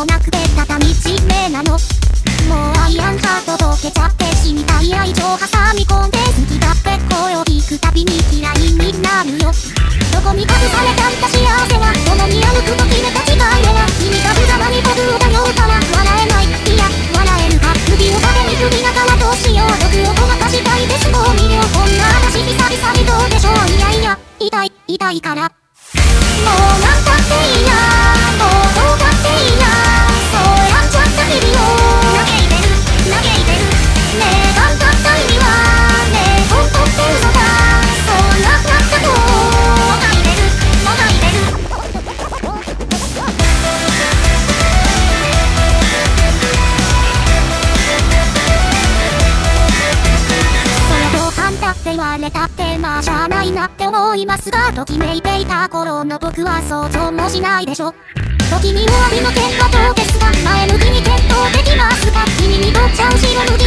もなくてただ道目なの。もうアイアンハート溶けちゃって死にたい愛情挟み込んで好きだって声を聞くたびに嫌いになるよ。どこに隠されたいた幸せは共に歩くと決めた違いは君が無様に僕を頼うから。笑えない。いや笑えるか首を縦に首ながらどうしよう。毒をごまかしたいですもう見よこんな話久々にどうでしょう。いやいや痛い痛いから。もうなんたっていいや。反だって言われたってまあしゃあないなって思いますがときめいていた頃の僕は想像もしないでしょ。時に終わりの結果どうですか？前向きに検討できますか？君にとっちゃ後ろ向き